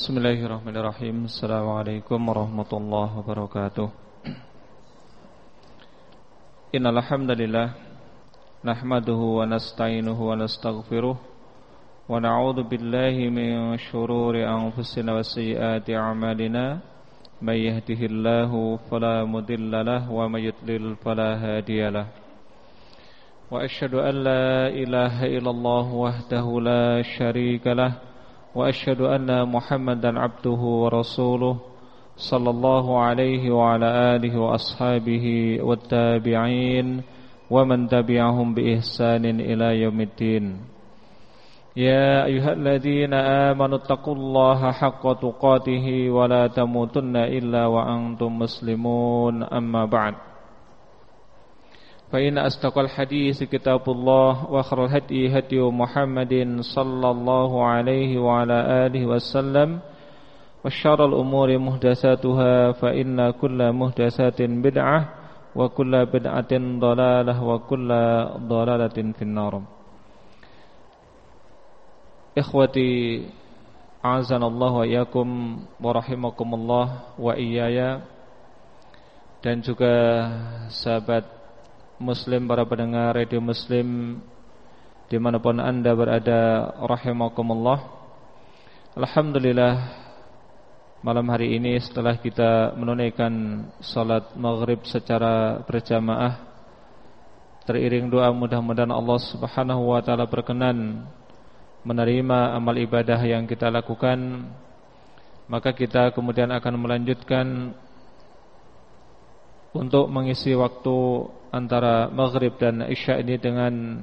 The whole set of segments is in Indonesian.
Bismillahirrahmanirrahim. Assalamualaikum warahmatullahi wabarakatuh. Innal hamdalillah nahmaduhu wa nasta'inuhu wa nastaghfiruh wa na'udzu billahi min shururi anfusina wa sayyiati a'malina. May yahdihillahu fala mudilla lahu wa may yudlil fala hadiyalah wa asyhadu an la ilaha illallah wahdahu la syarika lahu وأشهد أن محمدا عبده ورسوله صلى الله عليه وعلى آله وأصحابه والتابعين ومن تبعهم بإحسان إلى يوم الدين. يا أيها الذين آمنوا اتقوا الله حق تقاته ولا تموتن إلا وأنتم مسلمون. أما بعد. فإن أصدق الحديث كتاب الله وآخر الهدي هدي محمد صلى الله عليه وعلى آله وسلم وشر الأمور محدثاتها فإن كل محدثات بدعة وكل بدعة ضلالة وكل ضلالة في النار. إخوتي أعزنا الله وإياكم ورحمكم الله وإياي dan juga sahabat Muslim para pendengar radio Muslim di mana pun anda berada rahimakumullah. Alhamdulillah malam hari ini setelah kita menunaikan salat maghrib secara berjamaah teriring doa mudah-mudahan Allah Subhanahu wa taala berkenan menerima amal ibadah yang kita lakukan. Maka kita kemudian akan melanjutkan untuk mengisi waktu antara maghrib dan isya ini dengan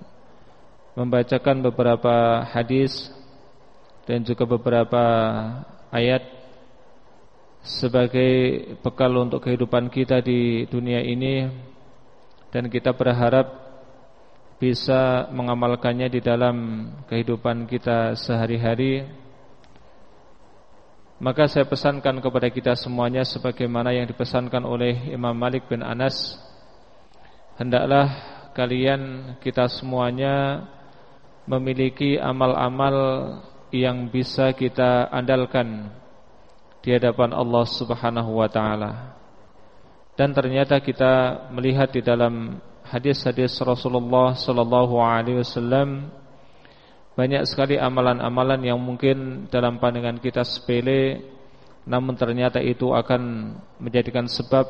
membacakan beberapa hadis dan juga beberapa ayat sebagai bekal untuk kehidupan kita di dunia ini. Dan kita berharap bisa mengamalkannya di dalam kehidupan kita sehari-hari maka saya pesankan kepada kita semuanya sebagaimana yang dipesankan oleh Imam Malik bin Anas hendaklah kalian kita semuanya memiliki amal-amal yang bisa kita andalkan di hadapan Allah Subhanahu wa taala. Dan ternyata kita melihat di dalam hadis-hadis Rasulullah sallallahu alaihi wasallam banyak sekali amalan-amalan yang mungkin dalam pandangan kita sepele namun ternyata itu akan menjadikan sebab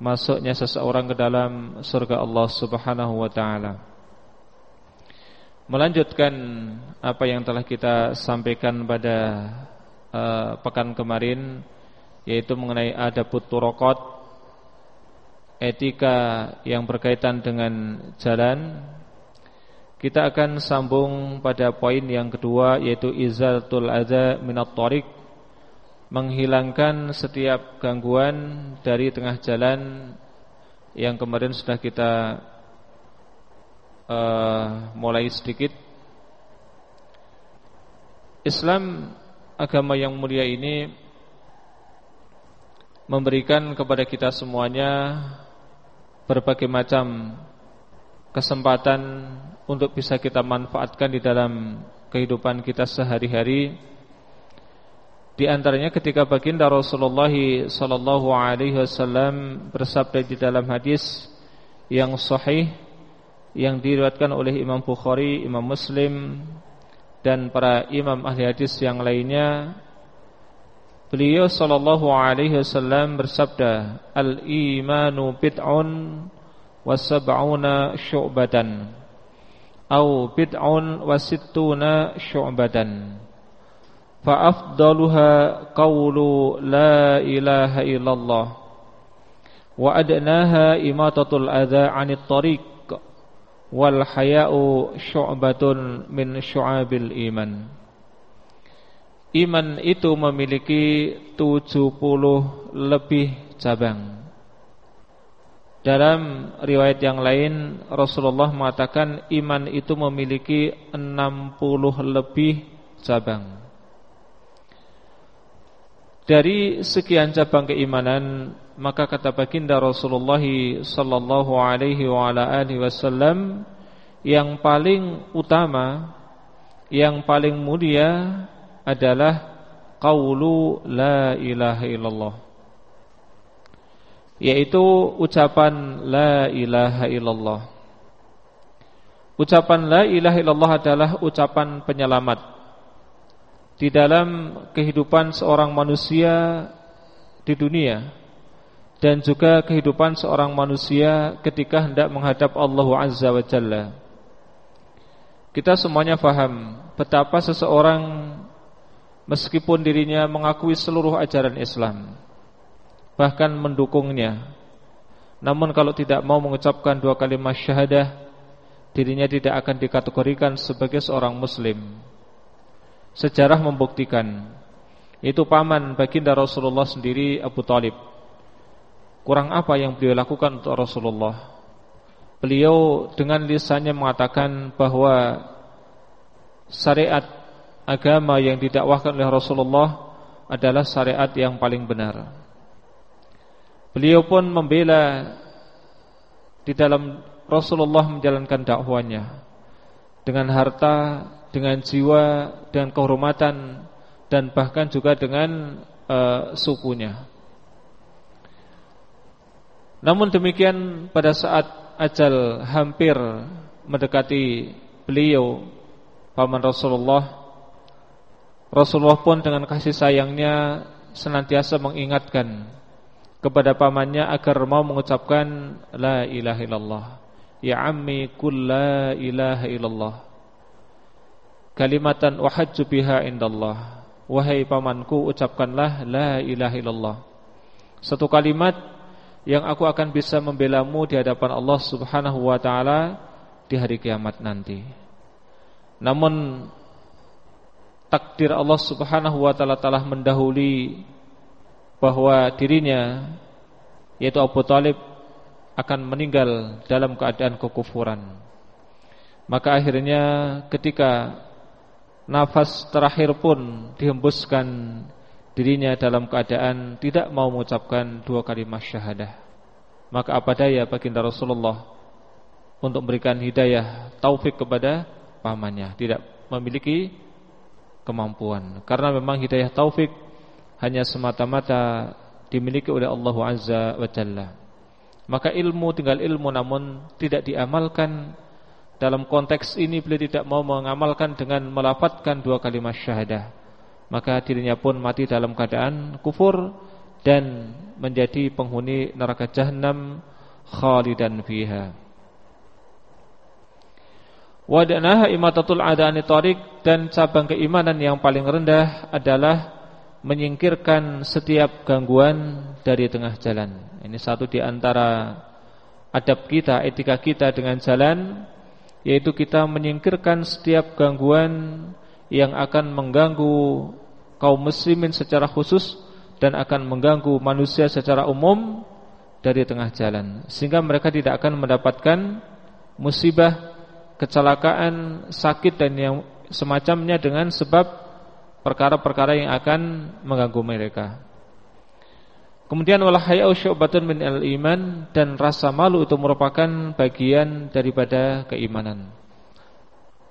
masuknya seseorang ke dalam surga Allah Subhanahu wa taala. Melanjutkan apa yang telah kita sampaikan pada uh, pekan kemarin yaitu mengenai adab turaqat etika yang berkaitan dengan jalan kita akan sambung pada poin yang kedua yaitu izalatul adza minat thariq menghilangkan setiap gangguan dari tengah jalan yang kemarin sudah kita uh, mulai sedikit. Islam agama yang mulia ini memberikan kepada kita semuanya berbagai macam kesempatan untuk bisa kita manfaatkan di dalam kehidupan kita sehari-hari. Di antaranya ketika baginda Rasulullah sallallahu alaihi wasallam bersabda di dalam hadis yang sahih yang diriwayatkan oleh Imam Bukhari, Imam Muslim dan para imam ahli hadis yang lainnya Beliau sallallahu alaihi wasallam bersabda al-imanu bid'un wa sab'una syu'batan au bid'un wa sittuna fa afdaluha qawlu la ilaha illallah. Wa adnaha imatatul adza 'anit tariq. Wal haya'u syu'batun min syu'abil iman. Iman itu memiliki 70 lebih cabang. Dalam riwayat yang lain Rasulullah mengatakan iman itu memiliki 60 lebih cabang. Dari sekian cabang keimanan maka kata baginda Rasulullah sallallahu alaihi wa ala alihi wasallam yang paling utama yang paling mulia adalah qaulu la ilaha illallah yaitu ucapan la ilaha illallah. Ucapan la ilaha illallah adalah ucapan penyelamat. Di dalam kehidupan seorang manusia di dunia dan juga kehidupan seorang manusia ketika hendak menghadap Allah Azza wa Jalla. Kita semuanya faham betapa seseorang meskipun dirinya mengakui seluruh ajaran Islam bahkan mendukungnya. Namun kalau tidak mau mengucapkan dua kalimat syahadah dirinya tidak akan dikategorikan sebagai seorang muslim. Sejarah membuktikan itu paman baginda Rasulullah sendiri Abu Talib. Kurang apa yang beliau lakukan untuk Rasulullah? Beliau dengan lisannya mengatakan bahwa syariat agama yang didakwahkan oleh Rasulullah adalah syariat yang paling benar. Beliau pun membela di dalam Rasulullah menjalankan dakwahnya dengan harta, dengan jiwa, dengan kehormatan dan bahkan juga dengan uh, sukunya. Namun demikian pada saat ajal hampir mendekati beliau paman Rasulullah Rasulullah pun dengan kasih sayangnya senantiasa mengingatkan kepada pamannya agar mau mengucapkan la ilaha illallah. Ya ammi kul la ilaha illallah. Kalimatan wahajju biha indallah. Wahai pamanku ucapkanlah la ilaha illallah. Satu kalimat yang aku akan bisa membelamu di hadapan Allah Subhanahu wa taala di hari kiamat nanti. Namun takdir Allah Subhanahu wa taala telah mendahului bahwa dirinya yaitu Abu Talib akan meninggal dalam keadaan kekufuran. Maka akhirnya ketika nafas terakhir pun dihembuskan dirinya dalam keadaan tidak mau mengucapkan dua kalimat syahadah. Maka apa daya baginda Rasulullah untuk memberikan hidayah taufik kepada pamannya, tidak memiliki kemampuan Karena memang hidayah taufik Hanya semata-mata dimiliki oleh Allah Azza wa Jalla. Maka ilmu tinggal ilmu namun tidak diamalkan. Dalam konteks ini beliau tidak mau mengamalkan dengan melafatkan dua kalimat syahadah. Maka dirinya pun mati dalam keadaan kufur Dan menjadi penghuni neraka jahanam khalidan fiha. Wadanaha imatatul adani tarik dan cabang keimanan yang paling rendah adalah menyingkirkan setiap gangguan dari tengah jalan. Ini satu di antara adab kita, etika kita dengan jalan yaitu kita menyingkirkan setiap gangguan yang akan mengganggu kaum muslimin secara khusus dan akan mengganggu manusia secara umum dari tengah jalan sehingga mereka tidak akan mendapatkan musibah kecelakaan, sakit dan yang semacamnya dengan sebab perkara-perkara yang akan mengganggu mereka. Kemudian wal haya'u syu'batun min al-iman dan rasa malu itu merupakan bagian daripada keimanan.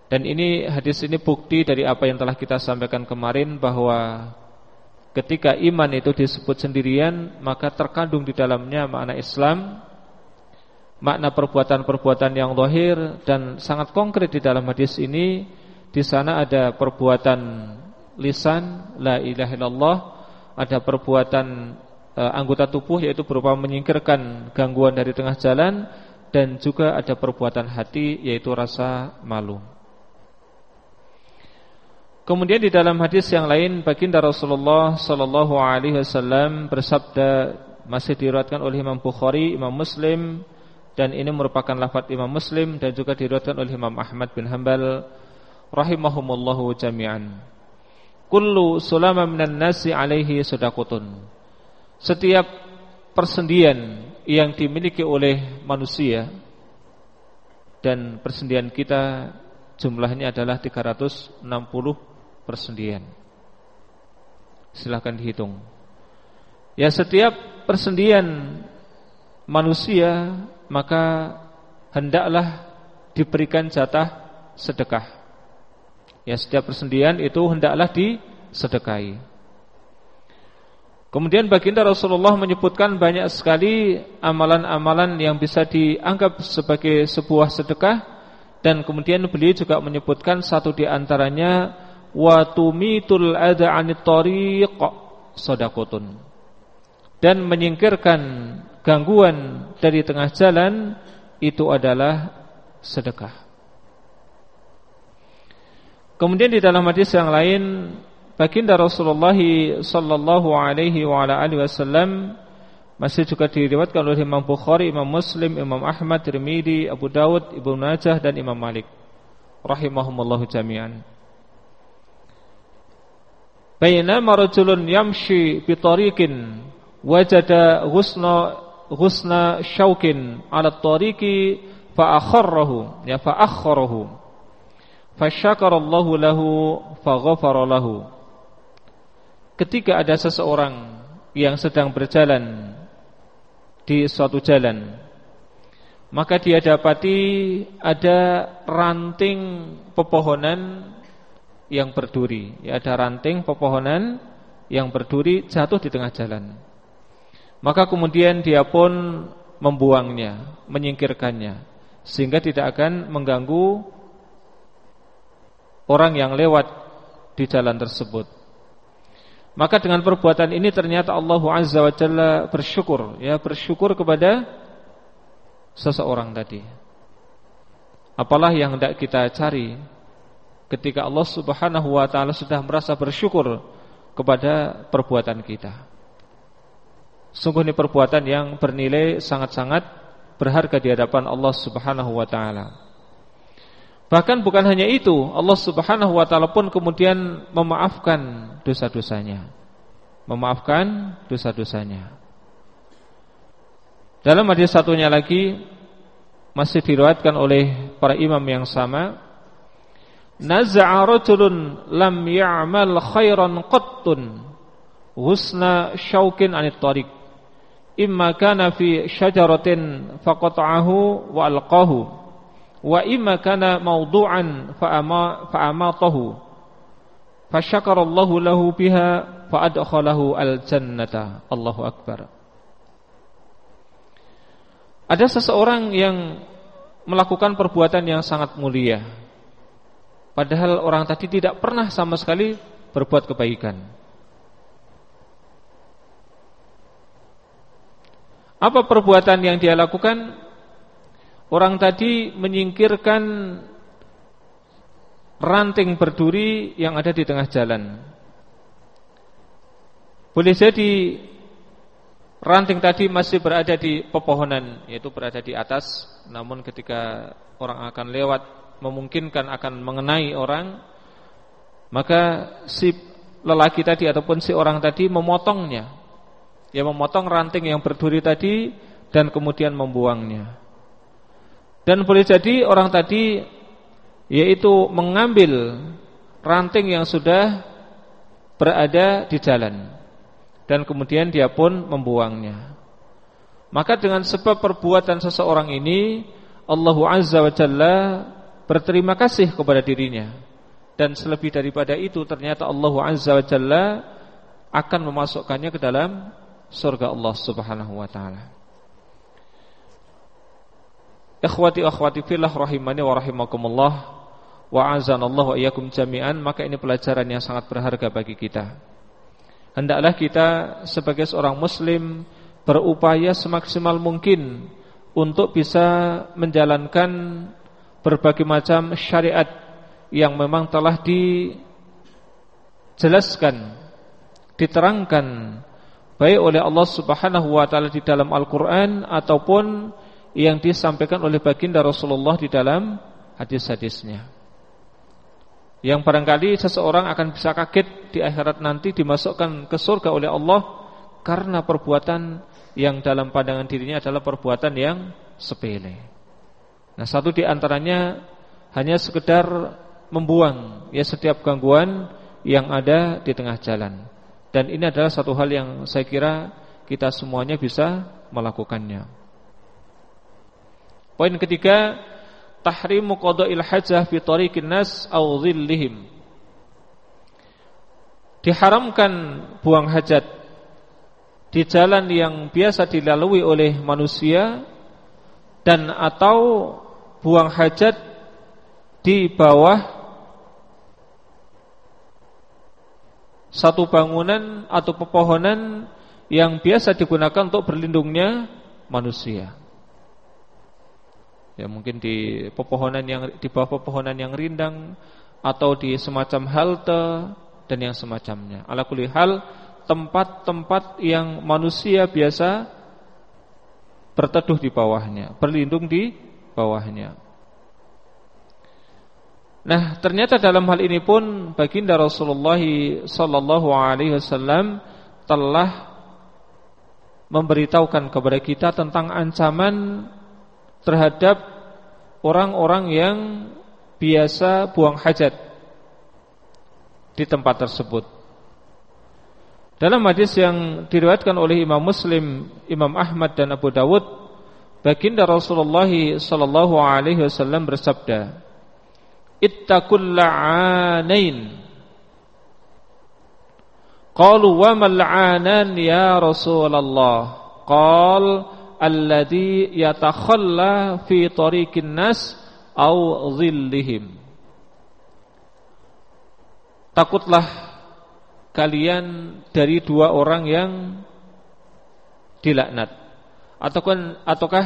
Dan ini hadis ini bukti dari apa yang telah kita sampaikan kemarin bahwa ketika iman itu disebut sendirian maka terkandung di dalamnya makna Islam makna perbuatan-perbuatan yang zahir dan sangat konkret di dalam hadis ini di sana ada perbuatan lisan la ilaha illallah ada perbuatan e, anggota tubuh yaitu berupa menyingkirkan gangguan dari tengah jalan dan juga ada perbuatan hati yaitu rasa malu Kemudian di dalam hadis yang lain baginda Rasulullah sallallahu alaihi wasallam bersabda masih diriwayatkan oleh Imam Bukhari, Imam Muslim dan ini merupakan lafaz Imam Muslim dan juga diriwayatkan oleh Imam Ahmad bin Hanbal rahimahumullahu jami'an. Kullu sulama minan nasi alaihi sadaqatun. Setiap persendian yang dimiliki oleh manusia dan persendian kita jumlahnya adalah 360 persendian. Silahkan dihitung. Ya setiap persendian manusia maka hendaklah diberikan jatah sedekah. Ya setiap persendian itu hendaklah disedekahi. Kemudian baginda Rasulullah menyebutkan banyak sekali amalan-amalan yang bisa dianggap sebagai sebuah sedekah dan kemudian beliau juga menyebutkan satu di antaranya wa tumitul anit dan menyingkirkan gangguan dari tengah jalan itu adalah sedekah. Kemudian di dalam hadis yang lain Baginda Rasulullah sallallahu alaihi wa ala alihi wasallam masih juga diriwayatkan oleh Imam Bukhari, Imam Muslim, Imam Ahmad, Tirmizi, Abu Dawud, Ibnu Majah dan Imam Malik rahimahumullahu jami'an. Bainama rajulun yamshi bi tariqin wajada ghusna ghusna syaukin 'ala tariqi fa akharrahu ya fa fa syakarallahu lahu fa ghafara lahu. Ketika ada seseorang yang sedang berjalan di suatu jalan maka dia dapati ada ranting pepohonan yang berduri. Ya ada ranting pepohonan yang berduri jatuh di tengah jalan. Maka kemudian dia pun membuangnya menyingkirkannya sehingga tidak akan mengganggu orang yang lewat di jalan tersebut maka dengan perbuatan ini ternyata Allah Azza wa Jalla bersyukur ya bersyukur kepada seseorang tadi. Apalah yang hendak kita cari ketika Allah Subhanahu wa taala sudah merasa bersyukur kepada perbuatan kita. Sungguh ini perbuatan yang bernilai sangat-sangat berharga di hadapan Allah Subhanahu wa taala. Bahkan bukan hanya itu, Allah Subhanahu wa taala pun kemudian memaafkan dosa-dosanya. Memaafkan dosa-dosanya. Dalam hadis satunya lagi masih diriwayatkan oleh para imam yang sama, naza'a rajulun lam ya'mal khairan qattun husna syaukin anit tariq imma kana fi syajaratin faqata'ahu wa alqahu wa imma kana mawdu'an fa'ama fa'amatahu. Fasyakarallahu lahu biha fa'adkhalahu al-jannata. Allahu akbar. Ada seseorang yang melakukan perbuatan yang sangat mulia. Padahal orang tadi tidak pernah sama sekali berbuat kebaikan. Apa perbuatan yang dia lakukan? Orang tadi menyingkirkan ranting berduri yang ada di tengah jalan. Boleh jadi ranting tadi masih berada di pepohonan, yaitu berada di atas, namun ketika orang akan lewat memungkinkan akan mengenai orang, maka si lelaki tadi ataupun si orang tadi memotongnya. Ya memotong ranting yang berduri tadi dan kemudian membuangnya. Dan boleh jadi orang tadi yaitu mengambil ranting yang sudah berada di jalan dan kemudian dia pun membuangnya. Maka dengan sebab perbuatan seseorang ini Allah Azza wa Jalla berterima kasih kepada dirinya dan selebih daripada itu ternyata Allah Azza wa Jalla akan memasukkannya ke dalam surga Allah Subhanahu wa taala. Ikhwati akhwati fillah rahimani wa rahimakumullah wa azanallahu iyyakum jami'an maka ini pelajaran yang sangat berharga bagi kita. Hendaklah kita sebagai seorang muslim berupaya semaksimal mungkin untuk bisa menjalankan berbagai macam syariat yang memang telah dijelaskan, diterangkan baik oleh Allah Subhanahu wa taala di dalam Al-Qur'an ataupun yang disampaikan oleh baginda Rasulullah di dalam hadis-hadisnya. Yang barangkali seseorang akan bisa kaget di akhirat nanti dimasukkan ke surga oleh Allah karena perbuatan yang dalam pandangan dirinya adalah perbuatan yang sepele. Nah, satu di antaranya hanya sekedar membuang ya setiap gangguan yang ada di tengah jalan. Dan ini adalah satu hal yang saya kira kita semuanya bisa melakukannya. Poin ketiga, tahrimu qada'il hajah fi tariqin nas aw dhillihim. Diharamkan buang hajat di jalan yang biasa dilalui oleh manusia dan atau buang hajat di bawah satu bangunan atau pepohonan yang biasa digunakan untuk berlindungnya manusia. Ya mungkin di pepohonan yang di bawah pepohonan yang rindang atau di semacam halte dan yang semacamnya. Ala kulli hal tempat-tempat yang manusia biasa berteduh di bawahnya, berlindung di bawahnya. Nah, ternyata dalam hal ini pun baginda Rasulullah sallallahu alaihi wasallam telah memberitahukan kepada kita tentang ancaman terhadap orang-orang yang biasa buang hajat di tempat tersebut. Dalam hadis yang diriwayatkan oleh Imam Muslim, Imam Ahmad dan Abu Dawud, baginda Rasulullah sallallahu alaihi wasallam bersabda, "Ittaqul la'anain." Qalu wa mal la'anan ya Rasulullah? Qal alladhi yatakhalla fi tariqin nas au dhillihim. Takutlah kalian dari dua orang yang dilaknat ataukah ataukah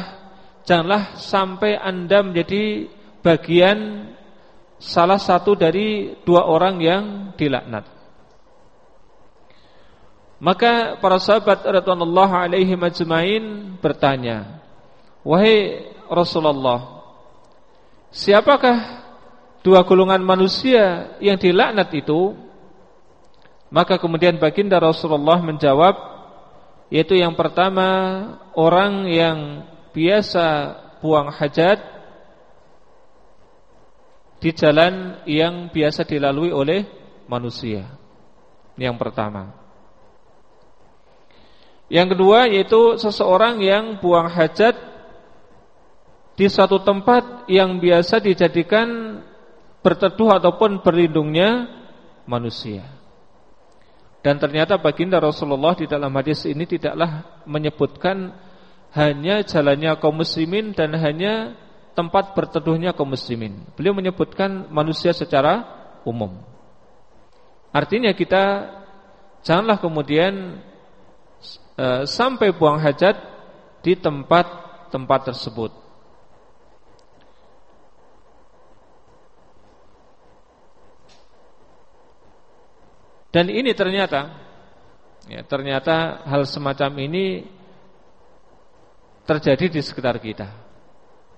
janganlah sampai Anda menjadi bagian salah satu dari dua orang yang dilaknat maka para sahabat radhiyallahu alaihi majma'in bertanya wahai Rasulullah siapakah dua golongan manusia yang dilaknat itu maka kemudian baginda Rasulullah menjawab yaitu yang pertama orang yang biasa buang hajat di jalan yang biasa dilalui oleh manusia. Yang pertama. Yang kedua yaitu seseorang yang buang hajat di suatu tempat yang biasa dijadikan berteduh ataupun berlindungnya manusia. Dan ternyata baginda Rasulullah di dalam hadis ini tidaklah menyebutkan hanya jalannya kaum muslimin dan hanya tempat berteduhnya kaum muslimin. Beliau menyebutkan manusia secara umum. Artinya kita janganlah kemudian e, sampai buang hajat di tempat-tempat tersebut. Dan ini ternyata ya, ternyata hal semacam ini terjadi di sekitar kita.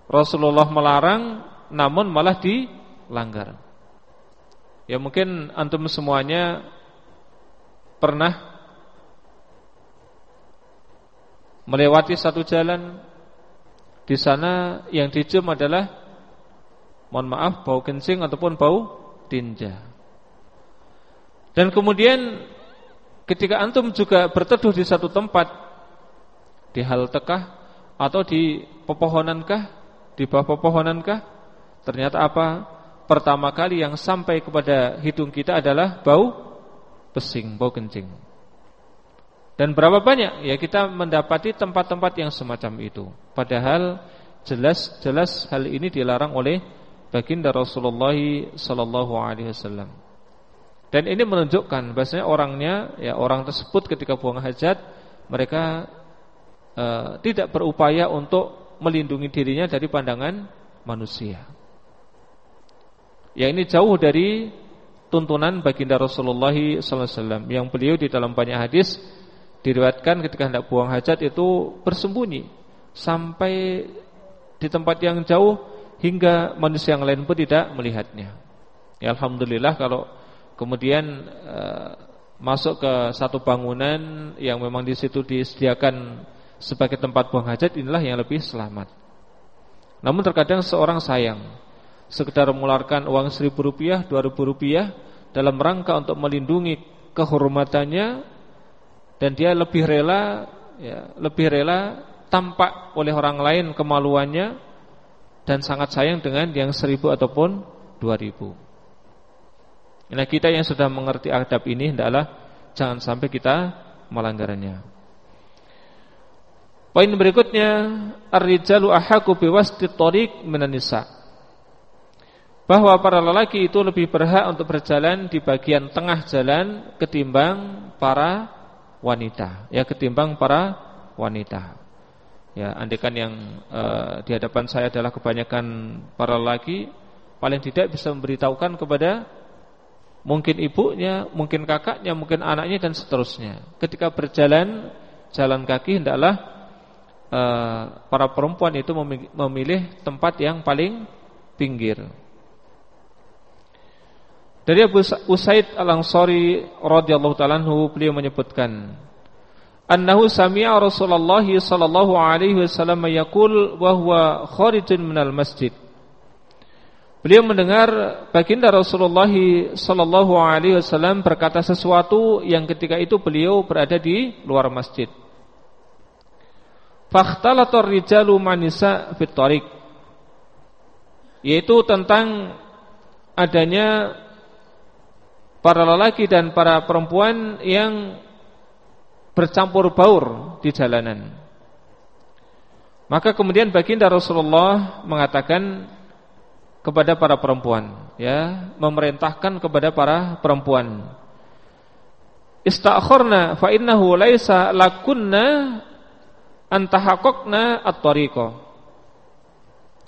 Rasulullah melarang namun malah dilanggar. Ya mungkin antum semuanya pernah melewati satu jalan di sana yang dicium adalah mohon maaf bau kencing ataupun bau tinja. Dan kemudian ketika antum juga berteduh di satu tempat di hal tekah atau di pepohonankah, di bawah pepohonankah, ternyata apa? Pertama kali yang sampai kepada hidung kita adalah bau pesing, bau kencing. Dan berapa banyak ya kita mendapati tempat-tempat yang semacam itu. Padahal jelas-jelas hal ini dilarang oleh baginda Rasulullah sallallahu alaihi wasallam. Dan ini menunjukkan bahasanya orangnya ya orang tersebut ketika buang hajat mereka e, tidak berupaya untuk melindungi dirinya dari pandangan manusia. Ya ini jauh dari tuntunan baginda Rasulullah SAW yang beliau di dalam banyak hadis diriwayatkan ketika hendak buang hajat itu bersembunyi sampai di tempat yang jauh hingga manusia yang lain pun tidak melihatnya. Ya alhamdulillah kalau kemudian uh, masuk ke satu bangunan yang memang di situ disediakan sebagai tempat buang hajat inilah yang lebih selamat. Namun terkadang seorang sayang sekedar mengeluarkan uang seribu rupiah, dua ribu rupiah dalam rangka untuk melindungi kehormatannya dan dia lebih rela, ya, lebih rela tampak oleh orang lain kemaluannya dan sangat sayang dengan yang seribu ataupun dua ribu. Nah kita yang sudah mengerti adab ini hendaklah jangan sampai kita melanggarnya. Poin berikutnya, ar-rijalu ahaku biwasti thariq minan. Bahwa para lelaki itu lebih berhak untuk berjalan di bagian tengah jalan ketimbang para wanita, ya ketimbang para wanita. Ya, andekan yang uh, di hadapan saya adalah kebanyakan para lelaki, paling tidak bisa memberitahukan kepada mungkin ibunya, mungkin kakaknya, mungkin anaknya dan seterusnya. Ketika berjalan jalan kaki hendaklah uh, para perempuan itu memilih tempat yang paling pinggir. Dari Abu Usaid Al-Ansari radhiyallahu taala beliau menyebutkan annahu sami'a Rasulullah sallallahu alaihi wasallam yaqul wa huwa kharijun minal masjid. Beliau mendengar baginda Rasulullah sallallahu alaihi wasallam berkata sesuatu yang ketika itu beliau berada di luar masjid. Fakhtalatur rijalu manisa fit Yaitu tentang adanya para lelaki dan para perempuan yang bercampur baur di jalanan. Maka kemudian baginda Rasulullah mengatakan kepada para perempuan, ya, memerintahkan kepada para perempuan. Istakhirna fa innahu laisa lakunna antahakokna at-tariqah.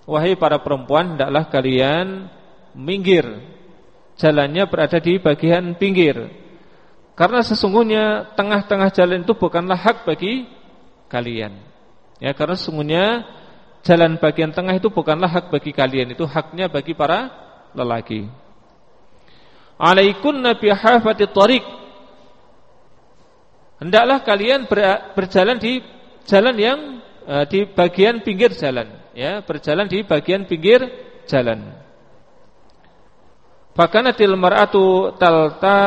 Wahai para perempuan, hendaklah kalian minggir. Jalannya berada di bagian pinggir. Karena sesungguhnya tengah-tengah jalan itu bukanlah hak bagi kalian. Ya, karena sesungguhnya jalan bagian tengah itu bukanlah hak bagi kalian, itu haknya bagi para lelaki. Alaikunna bihafati tariq. Hendaklah kalian berjalan di jalan yang uh, di bagian pinggir jalan, ya, berjalan di bagian pinggir jalan. Fakanatil mar'atu talta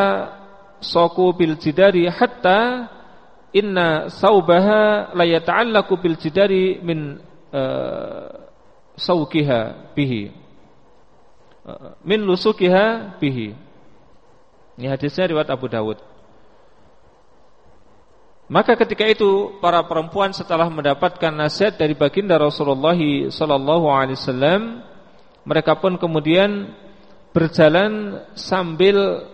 soku bil jidari hatta inna saubaha la yata'allaqu bil jidari min uh, saukiha bihi. Uh, min lusukiha bihi. Ini hadisnya riwayat Abu Dawud. Maka ketika itu para perempuan setelah mendapatkan nasihat dari baginda Rasulullah sallallahu alaihi wasallam mereka pun kemudian berjalan sambil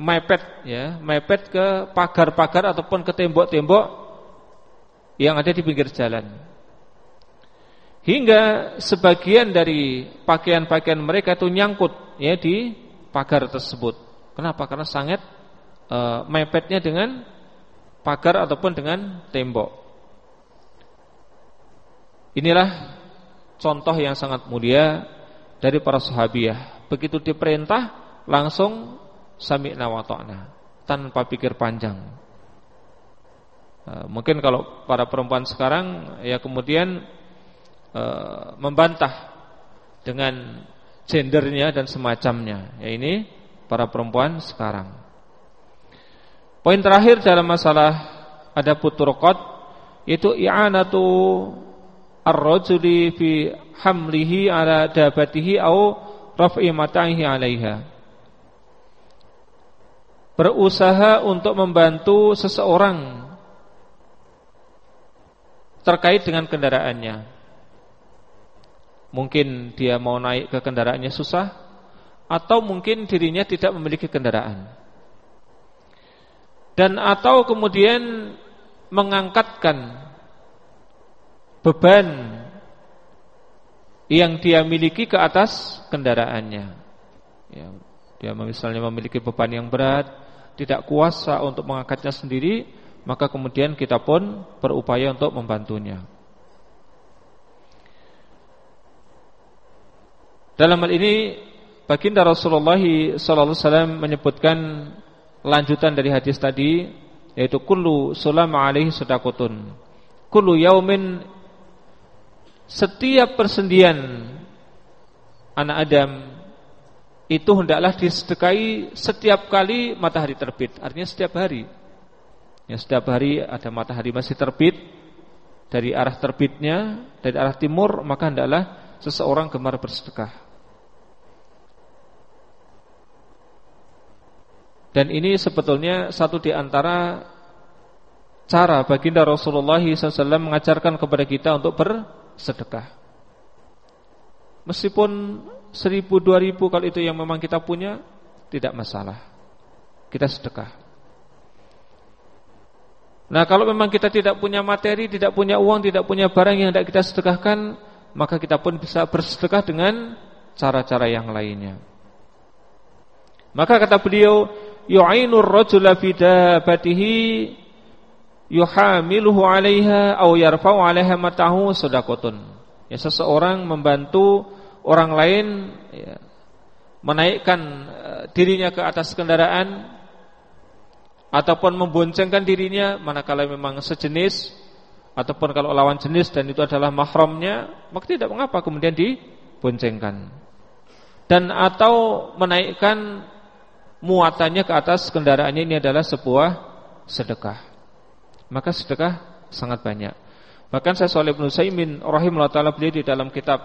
mepet ya, mepet ke pagar-pagar ataupun ke tembok-tembok yang ada di pinggir jalan. Hingga sebagian dari pakaian-pakaian mereka itu nyangkut ya di pagar tersebut. Kenapa? Karena sangat uh, mepetnya dengan pagar ataupun dengan tembok. Inilah contoh yang sangat mulia dari para sahabiah. Begitu diperintah langsung sami'na wa ta'na tanpa pikir panjang. Uh, mungkin kalau para perempuan sekarang ya kemudian uh, membantah dengan gendernya dan semacamnya. Ya ini para perempuan sekarang. Poin terakhir dalam masalah ada puturqat yaitu i'anatu ar-rajuli fi hamlihi ala dabatihi au raf'i mata'ihi 'alaiha. Berusaha untuk membantu seseorang terkait dengan kendaraannya. Mungkin dia mau naik ke kendaraannya susah atau mungkin dirinya tidak memiliki kendaraan dan atau kemudian mengangkatkan beban yang dia miliki ke atas kendaraannya. Ya, dia misalnya memiliki beban yang berat, tidak kuasa untuk mengangkatnya sendiri, maka kemudian kita pun berupaya untuk membantunya. Dalam hal ini baginda Rasulullah SAW menyebutkan lanjutan dari hadis tadi yaitu kullu sulama alaihi sedakotun kullu yaumin setiap persendian anak Adam itu hendaklah disedekahi setiap kali matahari terbit. Artinya setiap hari. Ya setiap hari ada matahari masih terbit. Dari arah terbitnya dari arah timur maka hendaklah seseorang gemar bersedekah. Dan ini sebetulnya satu di antara cara baginda Rasulullah SAW mengajarkan kepada kita untuk bersedekah. Meskipun seribu dua ribu kalau itu yang memang kita punya tidak masalah. Kita sedekah. Nah kalau memang kita tidak punya materi, tidak punya uang, tidak punya barang yang tidak kita sedekahkan, maka kita pun bisa bersedekah dengan cara-cara yang lainnya. Maka kata beliau, yu'ainur rajula fi dabatihi yuhamiluhu 'alaiha aw yarfa'u 'alaiha matahu. Ya seseorang membantu orang lain ya, menaikkan uh, dirinya ke atas kendaraan ataupun memboncengkan dirinya manakala memang sejenis ataupun kalau lawan jenis dan itu adalah mahramnya maka tidak mengapa kemudian diboncengkan dan atau menaikkan muatannya ke atas kendaraannya ini adalah sebuah sedekah maka sedekah sangat banyak. Bahkan saya Saleh bin Utsaimin rahimahullah taala beliau di dalam kitab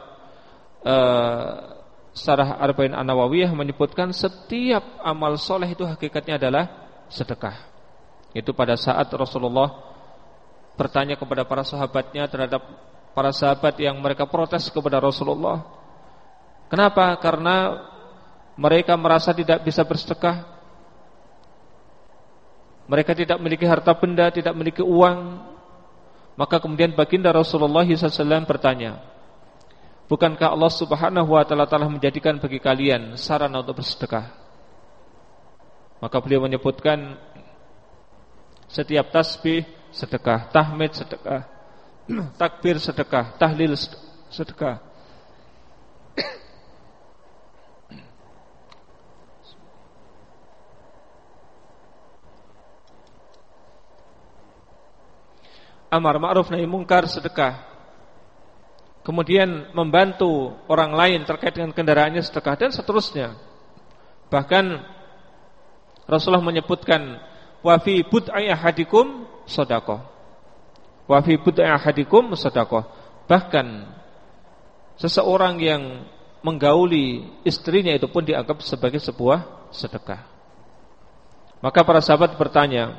uh, Sarah Arba'in An-Nawawiyah menyebutkan setiap amal soleh itu hakikatnya adalah sedekah. Itu pada saat Rasulullah bertanya kepada para sahabatnya terhadap para sahabat yang mereka protes kepada Rasulullah. Kenapa? Karena mereka merasa tidak bisa bersedekah mereka tidak memiliki harta benda, tidak memiliki uang. Maka kemudian baginda Rasulullah SAW bertanya, Bukankah Allah subhanahu wa ta'ala telah menjadikan bagi kalian sarana untuk bersedekah? Maka beliau menyebutkan setiap tasbih sedekah, tahmid sedekah, takbir sedekah, tahlil sedekah. Amar ma'ruf nahi mungkar sedekah. Kemudian membantu orang lain terkait dengan kendaraannya sedekah dan seterusnya. Bahkan Rasulullah menyebutkan wa fi bud'i ahadikum sedekah. Wa fi bud'i ahadikum sedekah. Bahkan seseorang yang menggauli istrinya itu pun dianggap sebagai sebuah sedekah. Maka para sahabat bertanya,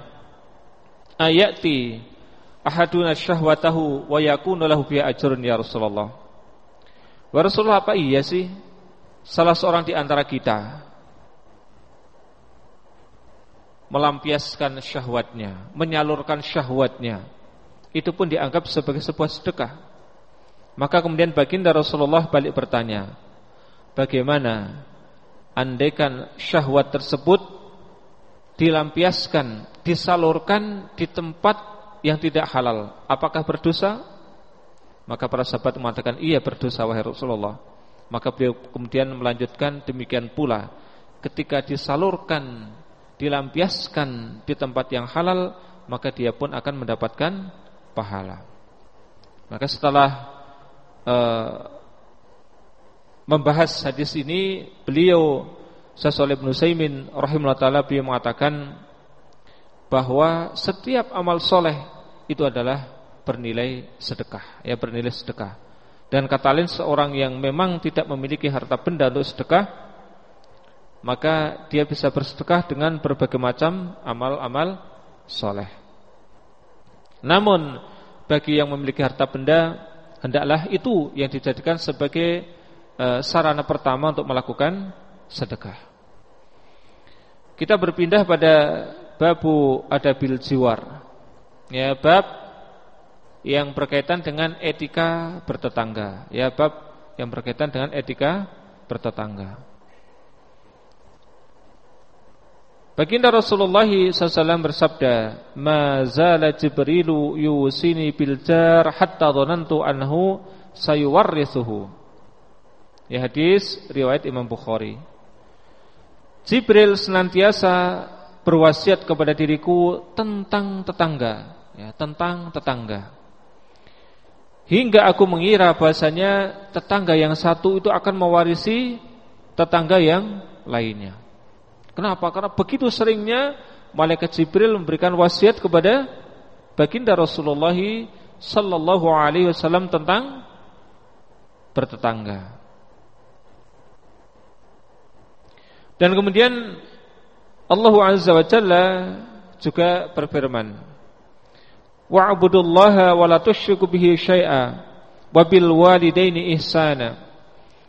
ayati ahaduna syahwatahu wa yakunu lahu bi ajrun ya Rasulullah. Wa Rasulullah apa iya sih salah seorang di antara kita melampiaskan syahwatnya, menyalurkan syahwatnya, itu pun dianggap sebagai sebuah sedekah. Maka kemudian baginda Rasulullah balik bertanya, bagaimana andaikan syahwat tersebut dilampiaskan, disalurkan di tempat yang tidak halal apakah berdosa? Maka para sahabat mengatakan iya berdosa wahai Rasulullah. Maka beliau kemudian melanjutkan demikian pula ketika disalurkan, dilampiaskan di tempat yang halal, maka dia pun akan mendapatkan pahala. Maka setelah uh, membahas hadis ini, beliau Syaikh bin Utsaimin rahimahullah taala beliau mengatakan bahwa setiap amal soleh itu adalah bernilai sedekah, ya bernilai sedekah. Dan kata lain seorang yang memang tidak memiliki harta benda untuk sedekah, maka dia bisa bersedekah dengan berbagai macam amal-amal soleh. Namun bagi yang memiliki harta benda, hendaklah itu yang dijadikan sebagai uh, sarana pertama untuk melakukan sedekah. Kita berpindah pada babu adabil jiwar. Ya, bab yang berkaitan dengan etika bertetangga. Ya, bab yang berkaitan dengan etika bertetangga. Baginda Rasulullah SAW bersabda, "Mazala Jibrilu yusini bil jar hatta dhanantu anhu sayuwarrithuhu." Ya hadis riwayat Imam Bukhari. Jibril senantiasa berwasiat kepada diriku tentang tetangga, ya, tentang tetangga. Hingga aku mengira bahasanya tetangga yang satu itu akan mewarisi tetangga yang lainnya. Kenapa? Karena begitu seringnya malaikat Jibril memberikan wasiat kepada baginda Rasulullah sallallahu alaihi wasallam tentang bertetangga. Dan kemudian Allah Azza wa Jalla juga berfirman wa'budullaha wa la tusyriku bihi syai'a wa bil walidaini ihsana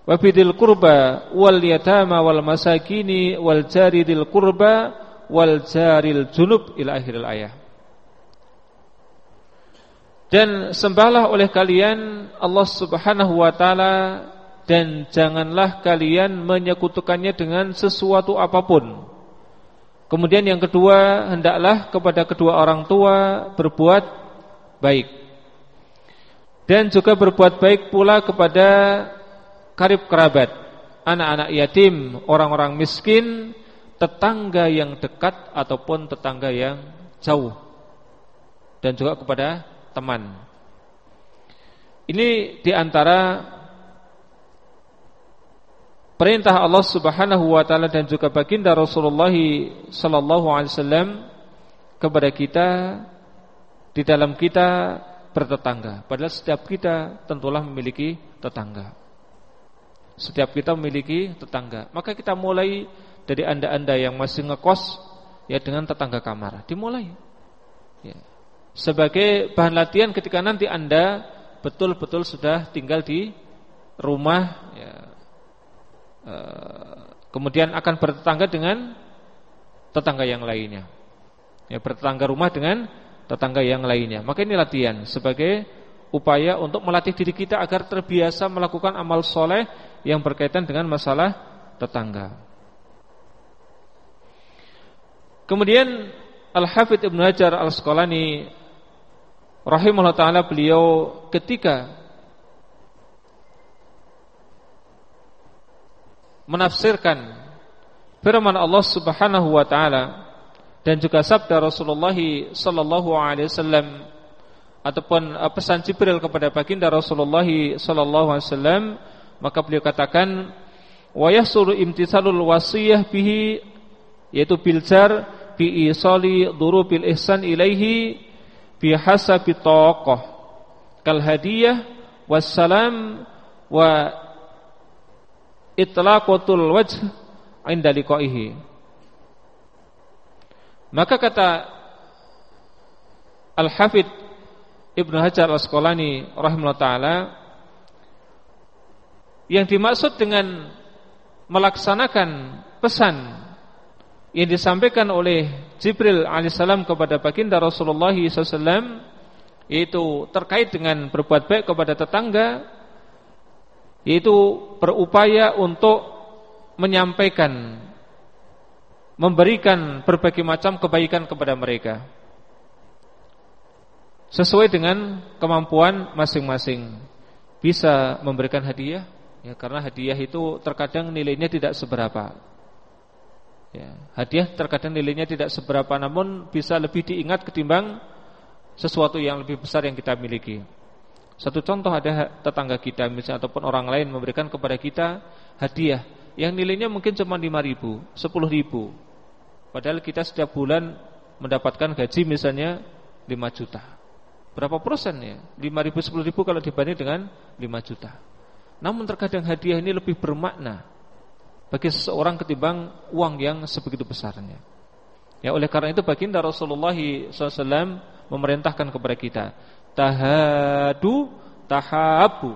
wa bidil qurba wal yatama wal masakini wal jari dil qurba wal jaril junub ila akhiril ayah dan sembahlah oleh kalian Allah Subhanahu wa taala dan janganlah kalian menyekutukannya dengan sesuatu apa pun. Kemudian yang kedua, hendaklah kepada kedua orang tua berbuat baik. Dan juga berbuat baik pula kepada karib kerabat, anak-anak yatim, orang-orang miskin, tetangga yang dekat ataupun tetangga yang jauh. Dan juga kepada teman. Ini di antara perintah Allah Subhanahu wa taala dan juga baginda Rasulullah sallallahu alaihi wasallam kepada kita di dalam kita bertetangga. Padahal setiap kita tentulah memiliki tetangga. Setiap kita memiliki tetangga. Maka kita mulai dari anda-anda yang masih ngekos ya dengan tetangga kamar. Dimulai. Ya sebagai bahan latihan ketika nanti Anda betul-betul sudah tinggal di rumah kemudian akan bertetangga dengan tetangga yang lainnya. Ya, bertetangga rumah dengan tetangga yang lainnya. Maka ini latihan sebagai upaya untuk melatih diri kita agar terbiasa melakukan amal soleh yang berkaitan dengan masalah tetangga. Kemudian Al-Hafidh Ibn Hajar Al-Asqalani rahimahullah taala beliau ketika menafsirkan firman Allah Subhanahu wa taala dan juga sabda Rasulullah sallallahu alaihi wasallam ataupun uh, pesan Jibril kepada baginda Rasulullah sallallahu alaihi wasallam maka beliau katakan wa yahsulu imtithalul wasiyah bihi yaitu biljar bi isali durubil ihsan ilaihi bihasabi taqah. Kal hadiyah wassalam wa itlaqatul wajh inda liqaihi. Maka kata Al-Hafidh Ibnu Hajar Al-Asqalani rahimahullah taala yang dimaksud dengan melaksanakan pesan yang disampaikan oleh Jibril alaihissalam kepada baginda Rasulullah SAW yaitu terkait dengan berbuat baik kepada tetangga yaitu berupaya untuk menyampaikan memberikan berbagai macam kebaikan kepada mereka. Sesuai dengan kemampuan masing-masing. Bisa memberikan hadiah ya karena hadiah itu terkadang nilainya tidak seberapa. Ya, hadiah terkadang nilainya tidak seberapa namun bisa lebih diingat ketimbang sesuatu yang lebih besar yang kita miliki. Satu contoh ada tetangga kita misalnya ataupun orang lain memberikan kepada kita hadiah yang nilainya mungkin cuma 5 ribu, 10 ribu. Padahal kita setiap bulan mendapatkan gaji misalnya 5 juta. Berapa persen ya? 5 ribu, 10 ribu kalau dibanding dengan 5 juta. Namun terkadang hadiah ini lebih bermakna bagi seseorang ketimbang uang yang sebegitu besarnya. Ya oleh karena itu baginda Rasulullah SAW memerintahkan kepada kita tahadu tahabu.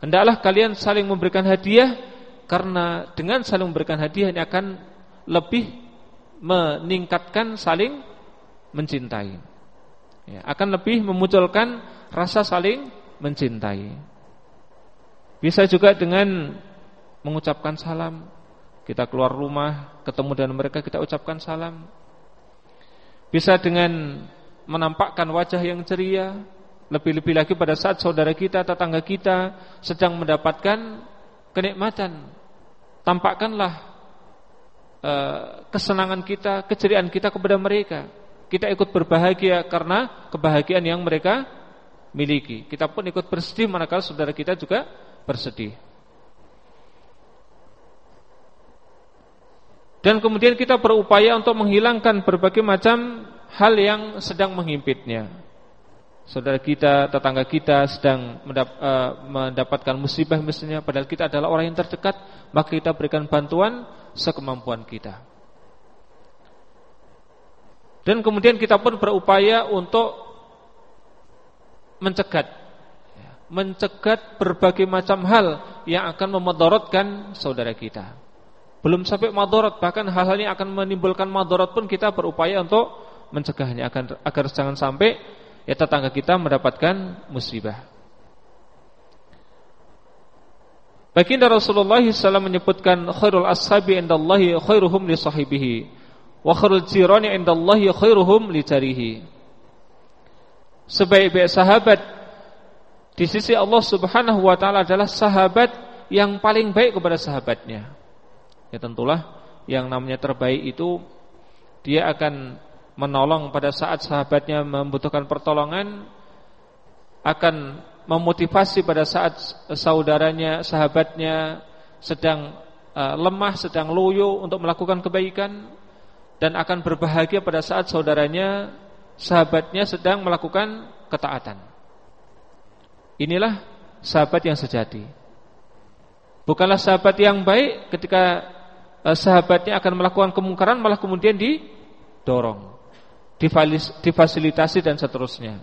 Hendaklah kalian saling memberikan hadiah karena dengan saling memberikan hadiah ini akan lebih meningkatkan saling mencintai. Ya, akan lebih memunculkan rasa saling mencintai. Bisa juga dengan mengucapkan salam. Kita keluar rumah, ketemu dengan mereka, kita ucapkan salam. Bisa dengan menampakkan wajah yang ceria, lebih-lebih lagi pada saat saudara kita, tetangga kita sedang mendapatkan kenikmatan. Tampakkanlah uh, kesenangan kita, keceriaan kita kepada mereka. Kita ikut berbahagia karena kebahagiaan yang mereka miliki. Kita pun ikut bersedih manakala saudara kita juga bersedih. Dan kemudian kita berupaya untuk menghilangkan berbagai macam hal yang sedang menghimpitnya. Saudara kita, tetangga kita sedang eh, mendapatkan musibah misalnya padahal kita adalah orang yang terdekat, maka kita berikan bantuan sekemampuan kita. Dan kemudian kita pun berupaya untuk mencegat mencegat berbagai macam hal yang akan memudaratkan saudara kita. Belum sampai madarat, bahkan hal-hal yang akan menimbulkan madarat pun kita berupaya untuk mencegahnya agar, agar jangan sampai ya tetangga kita mendapatkan musibah. Baginda Rasulullah SAW menyebutkan khairul ashabi indallahi khairuhum li sahibihi wa khairul jirani indallahi khairuhum li jarihi. Sebaik-baik sahabat di sisi Allah Subhanahu wa taala adalah sahabat yang paling baik kepada sahabatnya. Ya tentulah yang namanya terbaik itu dia akan menolong pada saat sahabatnya membutuhkan pertolongan akan memotivasi pada saat saudaranya, sahabatnya sedang uh, lemah, sedang loyo untuk melakukan kebaikan dan akan berbahagia pada saat saudaranya, sahabatnya sedang melakukan ketaatan. Inilah sahabat yang sejati. Bukanlah sahabat yang baik ketika uh, sahabatnya akan melakukan kemungkaran malah kemudian didorong, difasilitasi dan seterusnya.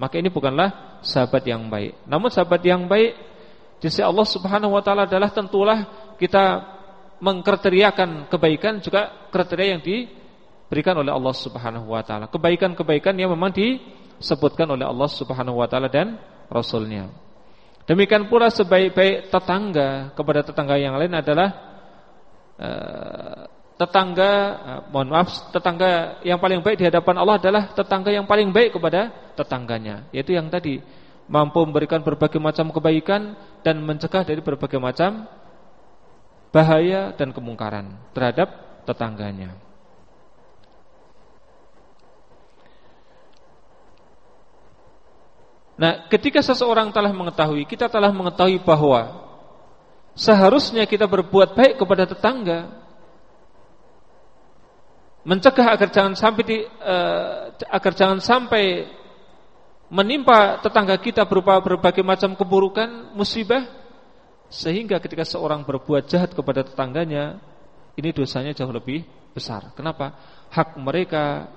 Maka ini bukanlah sahabat yang baik. Namun sahabat yang baik di sisi Allah Subhanahu wa taala adalah tentulah kita mengkriteriakan kebaikan juga kriteria yang diberikan oleh Allah Subhanahu wa taala. Kebaikan-kebaikan yang memang disebutkan oleh Allah Subhanahu wa taala dan rasulnya. Demikian pula sebaik-baik tetangga kepada tetangga yang lain adalah uh, tetangga eh, mohon maaf tetangga yang paling baik di hadapan Allah adalah tetangga yang paling baik kepada tetangganya yaitu yang tadi mampu memberikan berbagai macam kebaikan dan mencegah dari berbagai macam bahaya dan kemungkaran terhadap tetangganya. Nah, ketika seseorang telah mengetahui, kita telah mengetahui bahwa seharusnya kita berbuat baik kepada tetangga, mencegah agar jangan sampai di, uh, agar jangan sampai menimpa tetangga kita berupa berbagai macam keburukan, musibah sehingga ketika seorang berbuat jahat kepada tetangganya ini dosanya jauh lebih besar. Kenapa? Hak mereka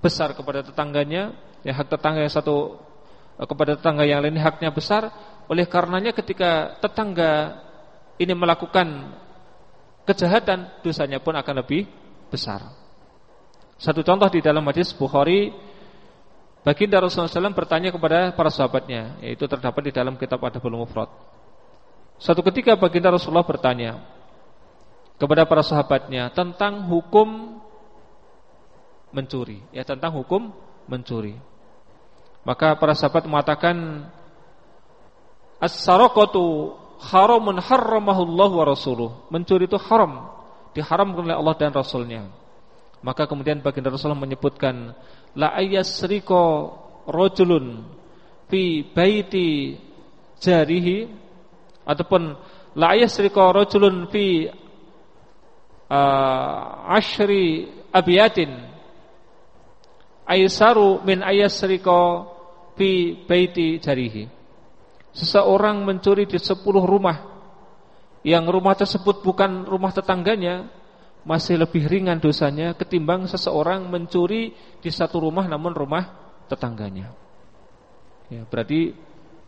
besar kepada tetangganya, ya hak tetangga yang satu eh, kepada tetangga yang lain haknya besar. Oleh karenanya ketika tetangga ini melakukan kejahatan, dosanya pun akan lebih besar. Satu contoh di dalam hadis Bukhari Baginda Rasulullah SAW bertanya kepada para sahabatnya Yaitu terdapat di dalam kitab Adabul Mufrad. Satu ketika Baginda Rasulullah bertanya Kepada para sahabatnya Tentang hukum Mencuri Ya tentang hukum mencuri. Maka para sahabat mengatakan As-sarakatu haramun harramahullah wa rasuluh. Mencuri itu haram Diharamkan oleh Allah dan Rasulnya maka kemudian baginda Rasulullah menyebutkan la ayyasriko rajulun fi baiti jarihi ataupun la ayyasriko rajulun fi uh, ashri abiyatin aisaru min ayyasriko fi baiti jarihi. Seseorang mencuri di sepuluh rumah. Yang rumah tersebut bukan rumah tetangganya masih lebih ringan dosanya ketimbang seseorang mencuri di satu rumah namun rumah tetangganya. Ya, berarti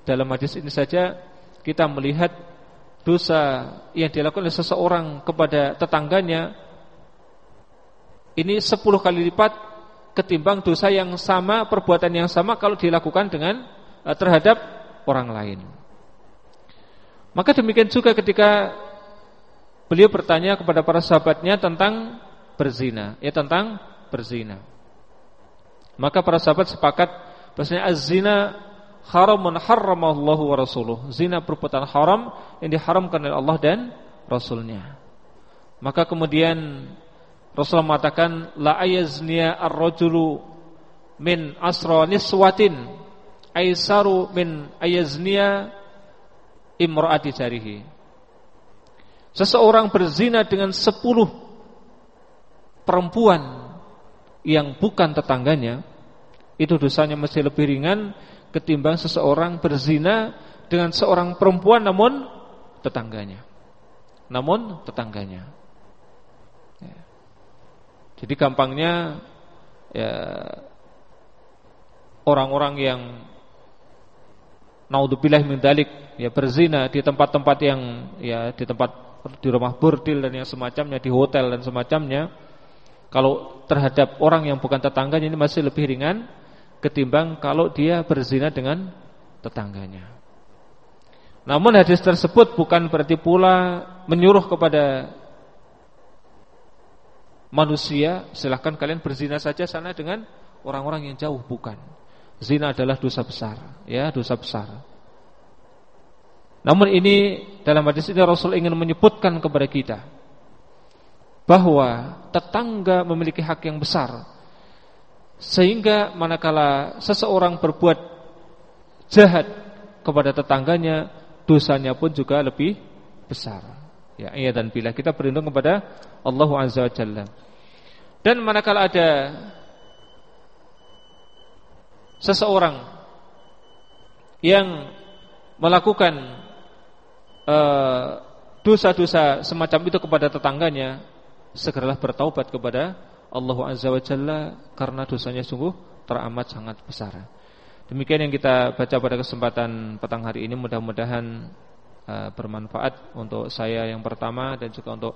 dalam hadis ini saja kita melihat dosa yang dilakukan oleh seseorang kepada tetangganya ini sepuluh kali lipat ketimbang dosa yang sama, perbuatan yang sama kalau dilakukan dengan uh, terhadap orang lain. Maka demikian juga ketika beliau bertanya kepada para sahabatnya tentang berzina, ya tentang berzina. Maka para sahabat sepakat bahwasanya az-zina haramun harramallahu wa rasuluh. Zina perbuatan haram yang diharamkan oleh Allah dan Rasulnya. Maka kemudian Rasulullah mengatakan la ayazniya ar-rajulu min asra niswatin aisaru min ayazniya imraati jarihi. Seseorang berzina dengan sepuluh perempuan yang bukan tetangganya Itu dosanya masih lebih ringan ketimbang seseorang berzina dengan seorang perempuan namun tetangganya Namun tetangganya ya. Jadi gampangnya ya, Orang-orang yang naudzubillah min dalik ya berzina di tempat-tempat yang ya di tempat di rumah burdil dan yang semacamnya di hotel dan semacamnya kalau terhadap orang yang bukan tetangganya ini masih lebih ringan ketimbang kalau dia berzina dengan tetangganya. Namun hadis tersebut bukan berarti pula menyuruh kepada manusia silahkan kalian berzina saja sana dengan orang-orang yang jauh bukan. Zina adalah dosa besar, ya, dosa besar. Namun ini dalam hadis ini Rasul ingin menyebutkan kepada kita bahwa tetangga memiliki hak yang besar. Sehingga manakala seseorang berbuat jahat kepada tetangganya, dosanya pun juga lebih besar. Ya, iya dan bila kita berlindung kepada Allah Azza wa Jalla. Dan manakala ada seseorang yang melakukan dosa-dosa uh, semacam itu kepada tetangganya, segeralah bertaubat kepada Allah Azza wa Jalla karena dosanya sungguh teramat sangat besar. Demikian yang kita baca pada kesempatan petang hari ini mudah-mudahan uh, bermanfaat untuk saya yang pertama dan juga untuk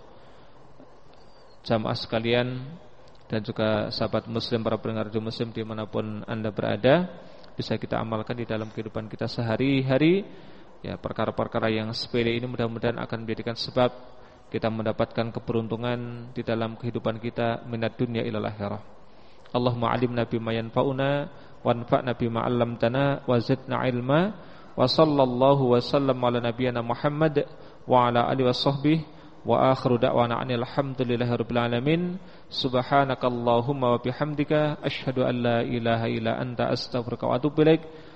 jamaah sekalian dan juga sahabat muslim para pendengar di muslim di mana pun anda berada bisa kita amalkan di dalam kehidupan kita sehari-hari ya perkara-perkara yang sepele ini mudah-mudahan akan menjadikan sebab kita mendapatkan keberuntungan di dalam kehidupan kita minat dunia ilal akhirah Allahumma alimna bima yanfa'una wanfa'na bima 'allamtana wa zidna ilma wa sallallahu wa sallam ala nabiyyina Muhammad wa ala alihi washabbihi Wa akhiru da'wana anil hamdulillahi rabbil alamin. Subhanakallahumma wa bihamdika asyhadu an la ilaha illa anta astaghfiruka wa atubu ilaik.